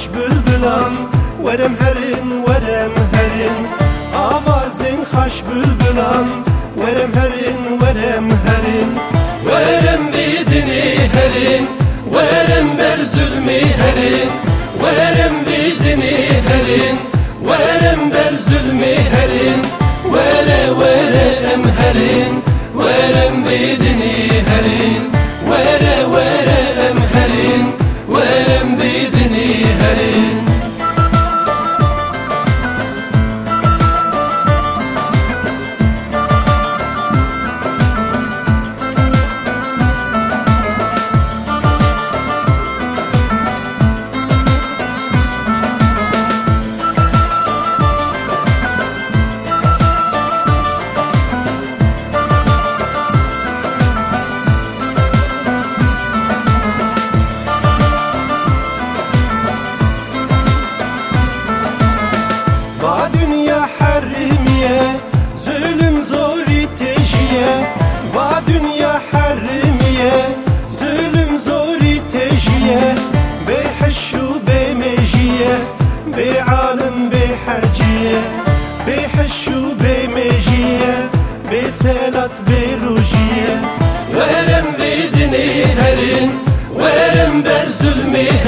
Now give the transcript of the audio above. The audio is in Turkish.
hoş bülbülan Verem herin, verem herin. Avazın hoş bülbülan Verem herin, verem herin. Verem bidini herin Verem ber zulmü herin. Verem bidini herin Verem ber zulmü herin. Vere vere em herin Verem bidini ya harrimiye Zulüm zori tejiye Va dünya harrimiye Zulüm zori tejiye Be heşşu be mejiye Be alim be haciye. Be heşşu be mejiye Be selat be rujiye. Verem ve herin Verem ber zulmi